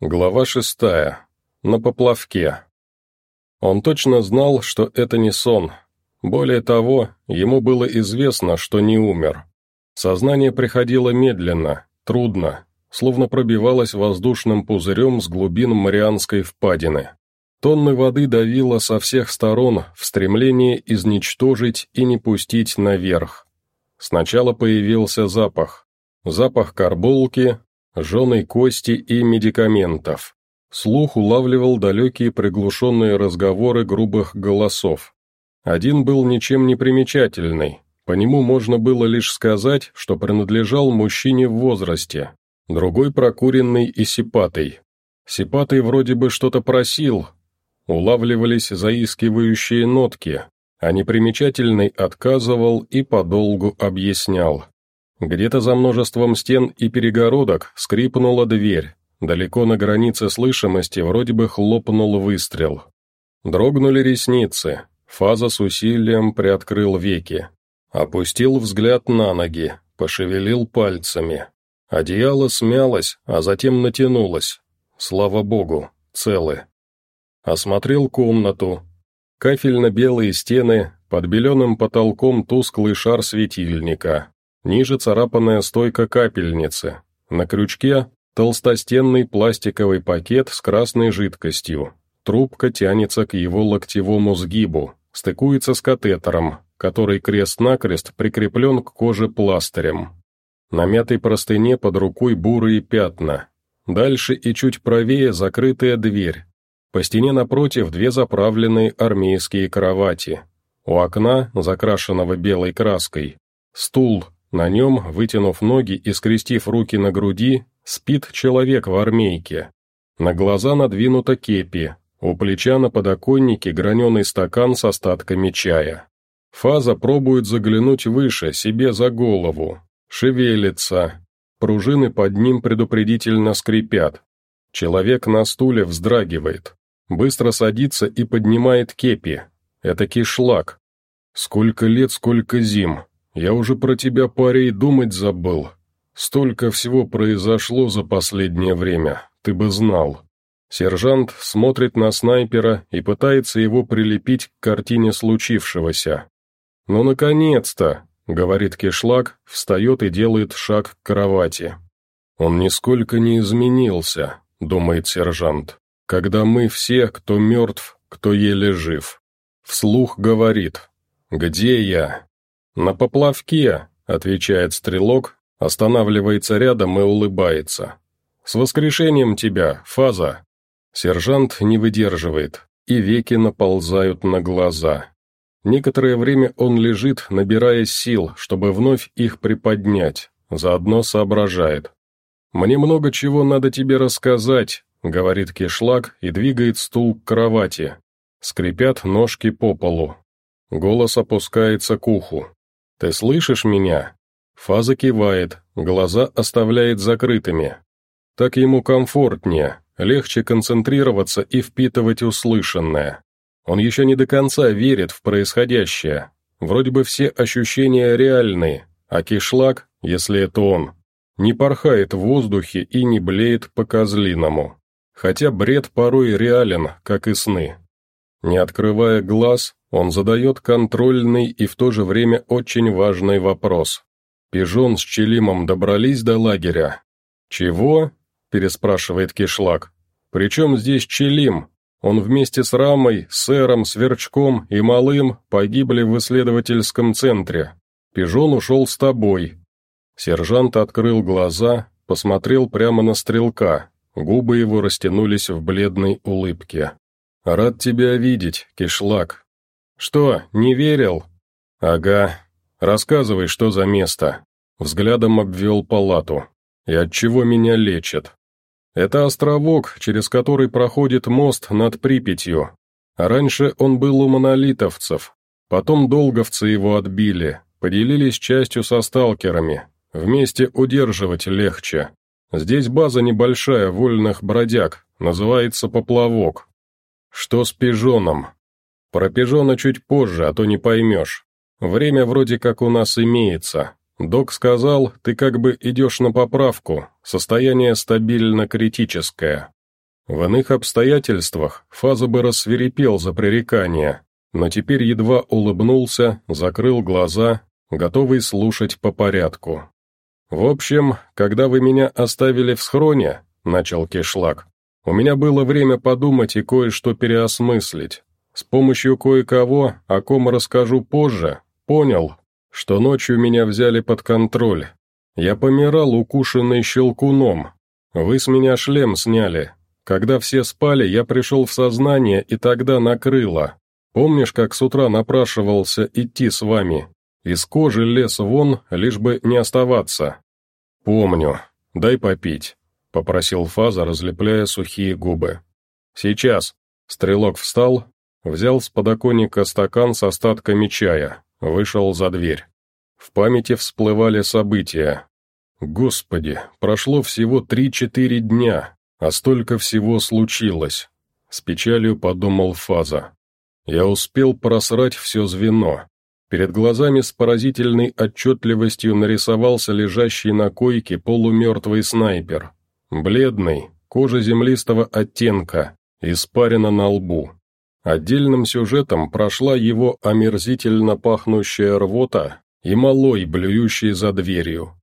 Глава шестая. На поплавке. Он точно знал, что это не сон. Более того, ему было известно, что не умер. Сознание приходило медленно, трудно, словно пробивалось воздушным пузырем с глубин Марианской впадины. Тонны воды давило со всех сторон в стремлении изничтожить и не пустить наверх. Сначала появился запах. Запах карболки, жженой кости и медикаментов. Слух улавливал далекие приглушенные разговоры грубых голосов. Один был ничем не примечательный, по нему можно было лишь сказать, что принадлежал мужчине в возрасте, другой прокуренный и сипатый. Сипатый вроде бы что-то просил, улавливались заискивающие нотки, а непримечательный отказывал и подолгу объяснял. Где-то за множеством стен и перегородок скрипнула дверь. Далеко на границе слышимости вроде бы хлопнул выстрел. Дрогнули ресницы. Фаза с усилием приоткрыл веки. Опустил взгляд на ноги, пошевелил пальцами. Одеяло смялось, а затем натянулось. Слава богу, целы. Осмотрел комнату. Кафельно-белые стены, под беленым потолком тусклый шар светильника. Ниже царапанная стойка капельницы. На крючке толстостенный пластиковый пакет с красной жидкостью. Трубка тянется к его локтевому сгибу, стыкуется с катетером, который крест-накрест прикреплен к коже пластырем. На мятой простыне под рукой бурые пятна. Дальше и чуть правее закрытая дверь. По стене напротив две заправленные армейские кровати. У окна, закрашенного белой краской, стул на нем, вытянув ноги и скрестив руки на груди, спит человек в армейке. На глаза надвинута кепи, у плеча на подоконнике граненый стакан с остатками чая. Фаза пробует заглянуть выше, себе за голову. Шевелится. Пружины под ним предупредительно скрипят. Человек на стуле вздрагивает. Быстро садится и поднимает кепи. Это кишлак. Сколько лет, сколько зим. Я уже про тебя, парень, думать забыл. Столько всего произошло за последнее время, ты бы знал». Сержант смотрит на снайпера и пытается его прилепить к картине случившегося. «Ну, наконец-то!» — говорит Кишлак, встает и делает шаг к кровати. «Он нисколько не изменился», — думает сержант, «когда мы все, кто мертв, кто еле жив». Вслух говорит, «Где я?» «На поплавке», — отвечает стрелок, останавливается рядом и улыбается. «С воскрешением тебя, Фаза!» Сержант не выдерживает, и веки наползают на глаза. Некоторое время он лежит, набирая сил, чтобы вновь их приподнять, заодно соображает. «Мне много чего надо тебе рассказать», — говорит кишлак и двигает стул к кровати. Скрипят ножки по полу. Голос опускается к уху. «Ты слышишь меня?» Фаза кивает, глаза оставляет закрытыми. Так ему комфортнее, легче концентрироваться и впитывать услышанное. Он еще не до конца верит в происходящее. Вроде бы все ощущения реальные, а кишлак, если это он, не порхает в воздухе и не блеет по-козлиному. Хотя бред порой реален, как и сны. Не открывая глаз, он задает контрольный и в то же время очень важный вопрос. Пижон с Челимом добрались до лагеря. «Чего?» – переспрашивает Кишлак. «Причем здесь Челим? Он вместе с Рамой, Сэром, Сверчком и Малым погибли в исследовательском центре. Пижон ушел с тобой». Сержант открыл глаза, посмотрел прямо на стрелка, губы его растянулись в бледной улыбке. «Рад тебя видеть, Кишлак», «Что, не верил?» «Ага. Рассказывай, что за место». Взглядом обвел палату. «И от чего меня лечат?» «Это островок, через который проходит мост над Припятью. Раньше он был у монолитовцев. Потом долговцы его отбили, поделились частью со сталкерами. Вместе удерживать легче. Здесь база небольшая, вольных бродяг, называется Поплавок. Что с пижоном?» Про пижона чуть позже, а то не поймешь. Время вроде как у нас имеется. Док сказал, ты как бы идешь на поправку, состояние стабильно критическое. В иных обстоятельствах Фаза бы рассверепел за пререкание, но теперь едва улыбнулся, закрыл глаза, готовый слушать по порядку. «В общем, когда вы меня оставили в схроне», — начал Кишлак, «у меня было время подумать и кое-что переосмыслить. С помощью кое-кого, о ком расскажу позже, понял, что ночью меня взяли под контроль. Я помирал, укушенный щелкуном. Вы с меня шлем сняли. Когда все спали, я пришел в сознание, и тогда накрыло. Помнишь, как с утра напрашивался идти с вами? Из кожи лес вон, лишь бы не оставаться. Помню. Дай попить, попросил Фаза, разлепляя сухие губы. Сейчас. Стрелок встал, взял с подоконника стакан с остатками чая, вышел за дверь. В памяти всплывали события. Господи, прошло всего три-четыре дня, а столько всего случилось. С печалью подумал Фаза. Я успел просрать все звено. Перед глазами с поразительной отчетливостью нарисовался лежащий на койке полумертвый снайпер. Бледный, кожа землистого оттенка, испарена на лбу. Отдельным сюжетом прошла его омерзительно пахнущая рвота и малой, блюющий за дверью.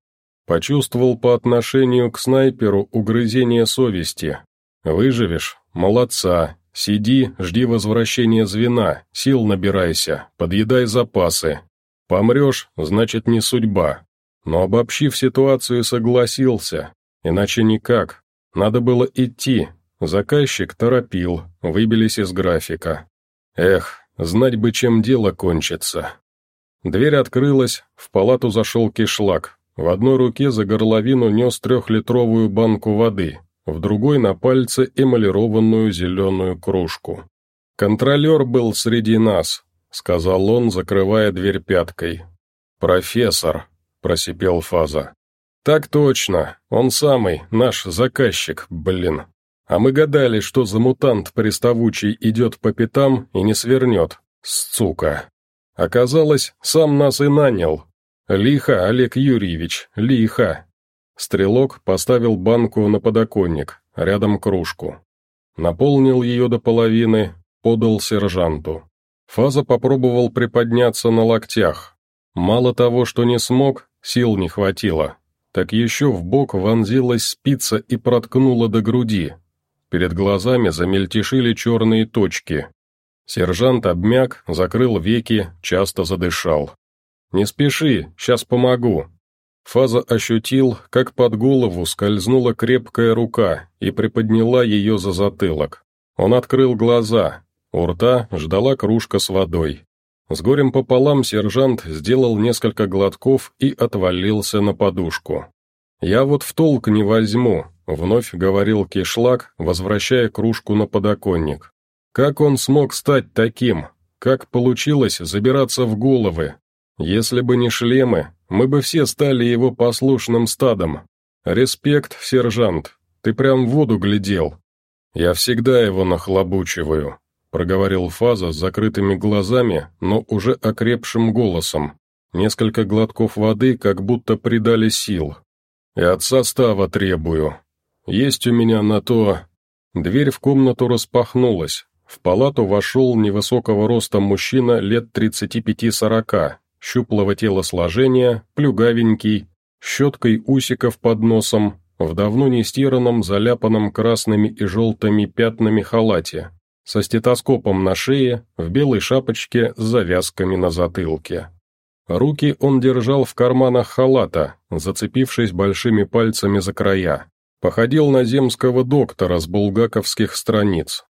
Почувствовал по отношению к снайперу угрызение совести. «Выживешь? Молодца. Сиди, жди возвращения звена, сил набирайся, подъедай запасы. Помрешь, значит не судьба». Но обобщив ситуацию, согласился. Иначе никак. Надо было идти, Заказчик торопил, выбились из графика. Эх, знать бы, чем дело кончится. Дверь открылась, в палату зашел кишлак. В одной руке за горловину нес трехлитровую банку воды, в другой на пальце эмалированную зеленую кружку. «Контролер был среди нас», — сказал он, закрывая дверь пяткой. «Профессор», — просипел Фаза. «Так точно, он самый, наш заказчик, блин». А мы гадали, что за мутант приставучий идет по пятам и не свернет. Сука. Оказалось, сам нас и нанял. Лихо, Олег Юрьевич, лихо. Стрелок поставил банку на подоконник, рядом кружку. Наполнил ее до половины, подал сержанту. Фаза попробовал приподняться на локтях. Мало того, что не смог, сил не хватило. Так еще в бок вонзилась спица и проткнула до груди, Перед глазами замельтешили черные точки. Сержант обмяк, закрыл веки, часто задышал. «Не спеши, сейчас помогу». Фаза ощутил, как под голову скользнула крепкая рука и приподняла ее за затылок. Он открыл глаза, у рта ждала кружка с водой. С горем пополам сержант сделал несколько глотков и отвалился на подушку. «Я вот в толк не возьму», — вновь говорил Кишлак, возвращая кружку на подоконник. «Как он смог стать таким? Как получилось забираться в головы? Если бы не шлемы, мы бы все стали его послушным стадом. Респект, сержант, ты прям в воду глядел. Я всегда его нахлобучиваю», — проговорил Фаза с закрытыми глазами, но уже окрепшим голосом. Несколько глотков воды как будто придали сил. И от состава требую. Есть у меня на то...» Дверь в комнату распахнулась. В палату вошел невысокого роста мужчина лет 35-40, щуплого телосложения, плюгавенький, щеткой усиков под носом, в давно нестиранном, заляпанном красными и желтыми пятнами халате, со стетоскопом на шее, в белой шапочке с завязками на затылке. Руки он держал в карманах халата, зацепившись большими пальцами за края. Походил на земского доктора с булгаковских страниц.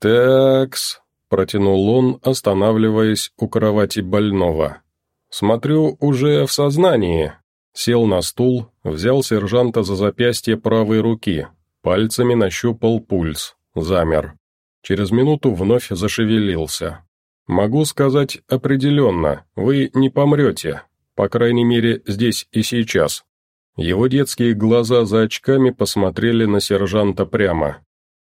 «Такс», — протянул он, останавливаясь у кровати больного. «Смотрю, уже в сознании». Сел на стул, взял сержанта за запястье правой руки, пальцами нащупал пульс, замер. Через минуту вновь зашевелился. «Могу сказать определенно, вы не помрете, по крайней мере, здесь и сейчас». Его детские глаза за очками посмотрели на сержанта прямо.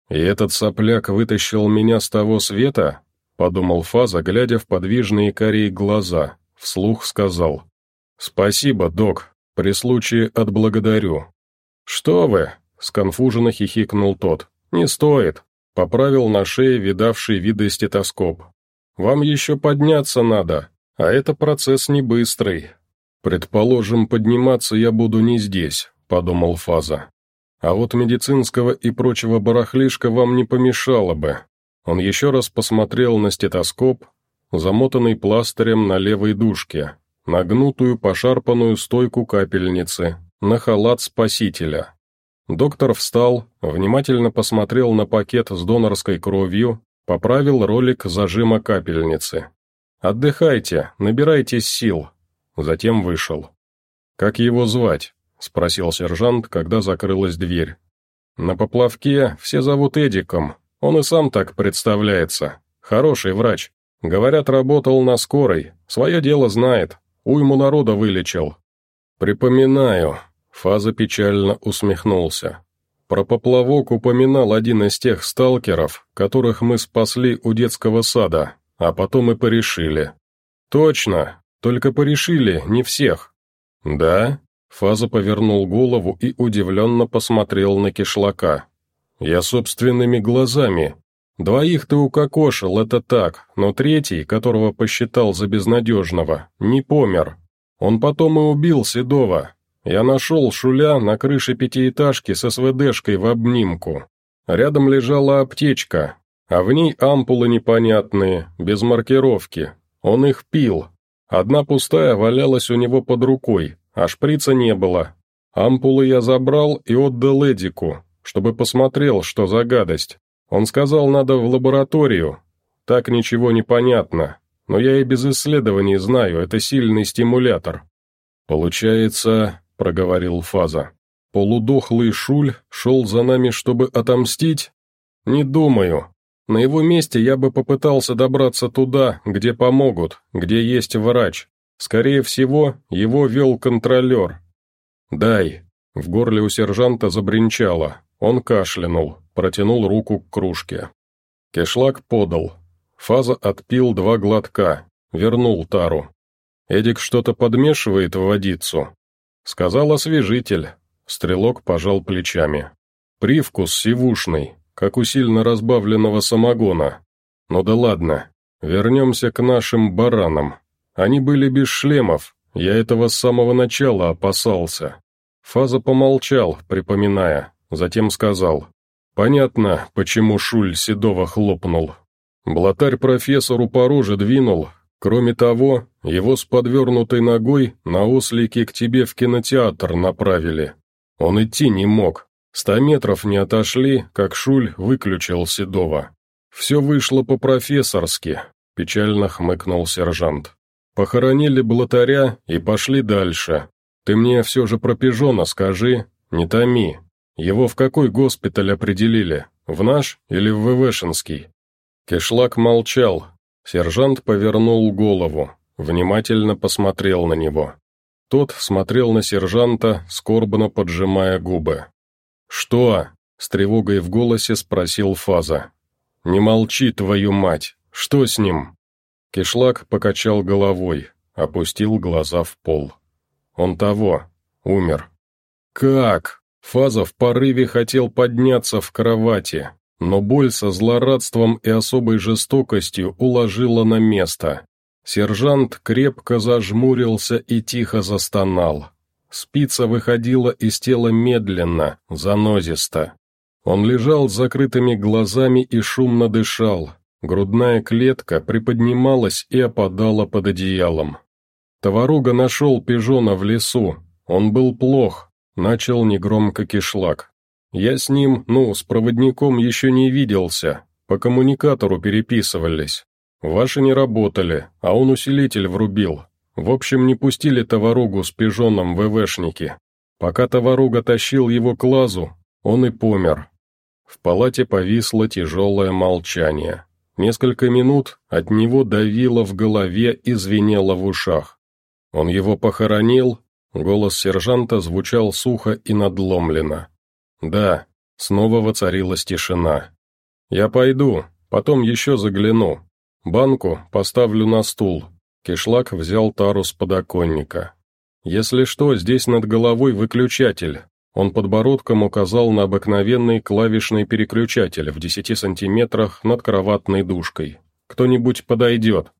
«И этот сопляк вытащил меня с того света?» — подумал Фаза, глядя в подвижные корей глаза. Вслух сказал. «Спасибо, док, при случае отблагодарю». «Что вы?» — сконфуженно хихикнул тот. «Не стоит», — поправил на шее видавший виды стетоскоп. «Вам еще подняться надо, а это процесс не быстрый. Предположим, подниматься я буду не здесь», — подумал Фаза. «А вот медицинского и прочего барахлишка вам не помешало бы». Он еще раз посмотрел на стетоскоп, замотанный пластырем на левой дужке, на гнутую пошарпанную стойку капельницы, на халат спасителя. Доктор встал, внимательно посмотрел на пакет с донорской кровью, поправил ролик зажима капельницы. «Отдыхайте, набирайтесь сил». Затем вышел. «Как его звать?» — спросил сержант, когда закрылась дверь. «На поплавке все зовут Эдиком, он и сам так представляется. Хороший врач. Говорят, работал на скорой, свое дело знает, уйму народа вылечил». «Припоминаю», Фаза печально усмехнулся. Про поплавок упоминал один из тех сталкеров, которых мы спасли у детского сада, а потом и порешили. Точно, только порешили не всех. Да? Фаза повернул голову и удивленно посмотрел на кишлака. Я собственными глазами. Двоих ты укокошил, это так, но третий, которого посчитал за безнадежного, не помер. Он потом и убил Седова, я нашел Шуля на крыше пятиэтажки с СВДшкой в обнимку. Рядом лежала аптечка, а в ней ампулы непонятные, без маркировки. Он их пил. Одна пустая валялась у него под рукой, а шприца не было. Ампулы я забрал и отдал Эдику, чтобы посмотрел, что за гадость. Он сказал, надо в лабораторию. Так ничего не понятно, но я и без исследований знаю, это сильный стимулятор. Получается, — проговорил Фаза. «Полудохлый Шуль шел за нами, чтобы отомстить? Не думаю. На его месте я бы попытался добраться туда, где помогут, где есть врач. Скорее всего, его вел контролер. «Дай». В горле у сержанта забринчало. Он кашлянул, протянул руку к кружке. Кешлак подал. Фаза отпил два глотка, вернул тару. Эдик что-то подмешивает в водицу, Сказал освежитель. Стрелок пожал плечами. Привкус сивушный, как у сильно разбавленного самогона. Ну да ладно, вернемся к нашим баранам. Они были без шлемов, я этого с самого начала опасался. Фаза помолчал, припоминая, затем сказал. Понятно, почему Шуль Седова хлопнул. Блатарь профессору по роже двинул, Кроме того, его с подвернутой ногой на ослике к тебе в кинотеатр направили. Он идти не мог. Ста метров не отошли, как Шуль выключил Седова. Все вышло по-профессорски, печально хмыкнул сержант. Похоронили блатаря и пошли дальше. Ты мне все же про пижона скажи, не томи. Его в какой госпиталь определили, в наш или в ВВшинский? Кишлак молчал, Сержант повернул голову, внимательно посмотрел на него. Тот смотрел на сержанта, скорбно поджимая губы. «Что?» — с тревогой в голосе спросил Фаза. «Не молчи, твою мать! Что с ним?» Кишлак покачал головой, опустил глаза в пол. «Он того, умер». «Как?» Фаза в порыве хотел подняться в кровати, но боль со злорадством и особой жестокостью уложила на место. Сержант крепко зажмурился и тихо застонал. Спица выходила из тела медленно, занозисто. Он лежал с закрытыми глазами и шумно дышал. Грудная клетка приподнималась и опадала под одеялом. Товаруга нашел пижона в лесу. Он был плох, начал негромко кишлак. Я с ним, ну, с проводником еще не виделся, по коммуникатору переписывались. Ваши не работали, а он усилитель врубил. В общем, не пустили товаругу с пижоном ВВшники. Пока товаруга тащил его к лазу, он и помер. В палате повисло тяжелое молчание. Несколько минут от него давило в голове и звенело в ушах. Он его похоронил, голос сержанта звучал сухо и надломленно. «Да», — снова воцарилась тишина. «Я пойду, потом еще загляну. Банку поставлю на стул». Кишлак взял тару с подоконника. «Если что, здесь над головой выключатель. Он подбородком указал на обыкновенный клавишный переключатель в десяти сантиметрах над кроватной душкой. «Кто-нибудь подойдет».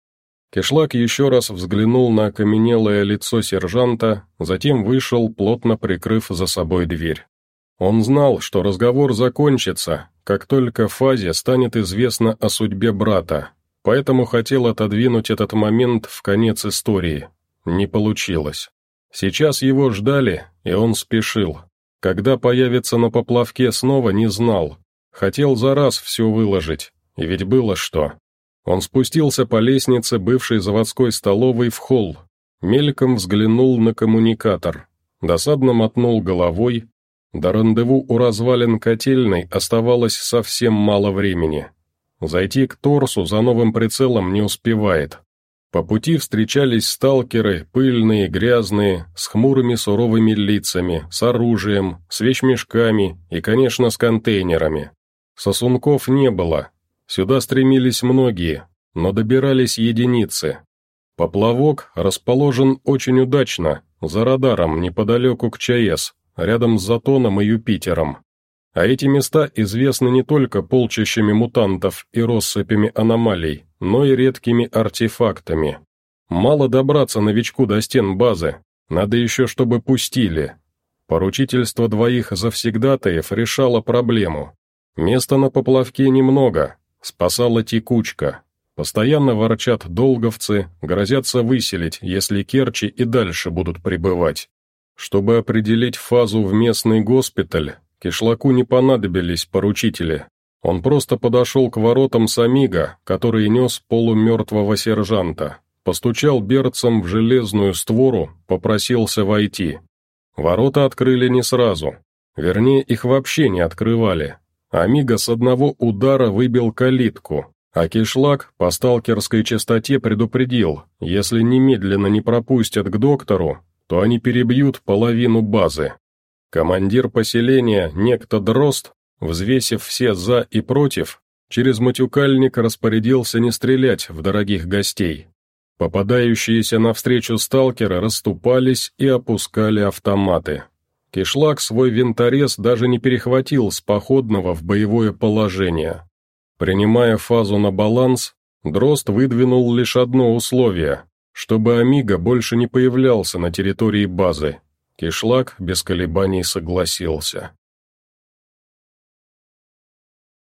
Кишлак еще раз взглянул на окаменелое лицо сержанта, затем вышел, плотно прикрыв за собой дверь. Он знал, что разговор закончится, как только Фазе станет известно о судьбе брата, поэтому хотел отодвинуть этот момент в конец истории. Не получилось. Сейчас его ждали, и он спешил. Когда появится на поплавке, снова не знал. Хотел за раз все выложить, и ведь было что. Он спустился по лестнице бывшей заводской столовой в холл, мельком взглянул на коммуникатор, досадно мотнул головой. До рандеву у развалин котельной оставалось совсем мало времени. Зайти к торсу за новым прицелом не успевает. По пути встречались сталкеры, пыльные, грязные, с хмурыми суровыми лицами, с оружием, с вещмешками и, конечно, с контейнерами. Сосунков не было. Сюда стремились многие, но добирались единицы. Поплавок расположен очень удачно, за радаром, неподалеку к ЧАЭС, рядом с Затоном и Юпитером. А эти места известны не только полчищами мутантов и россыпями аномалий, но и редкими артефактами. Мало добраться новичку до стен базы, надо еще, чтобы пустили. Поручительство двоих завсегдатаев решало проблему. Места на поплавке немного, спасала текучка. Постоянно ворчат долговцы, грозятся выселить, если керчи и дальше будут пребывать. Чтобы определить фазу в местный госпиталь, Кишлаку не понадобились поручители. Он просто подошел к воротам Самига, который нес полумертвого сержанта, постучал берцем в железную створу, попросился войти. Ворота открыли не сразу. Вернее, их вообще не открывали. Амиго с одного удара выбил калитку, а Кишлак по сталкерской частоте предупредил, если немедленно не пропустят к доктору, то они перебьют половину базы. Командир поселения, некто Дрозд, взвесив все «за» и «против», через матюкальник распорядился не стрелять в дорогих гостей. Попадающиеся навстречу сталкеры расступались и опускали автоматы. Кишлак свой винторез даже не перехватил с походного в боевое положение. Принимая фазу на баланс, Дрозд выдвинул лишь одно условие, чтобы Амиго больше не появлялся на территории базы. Кишлак без колебаний согласился.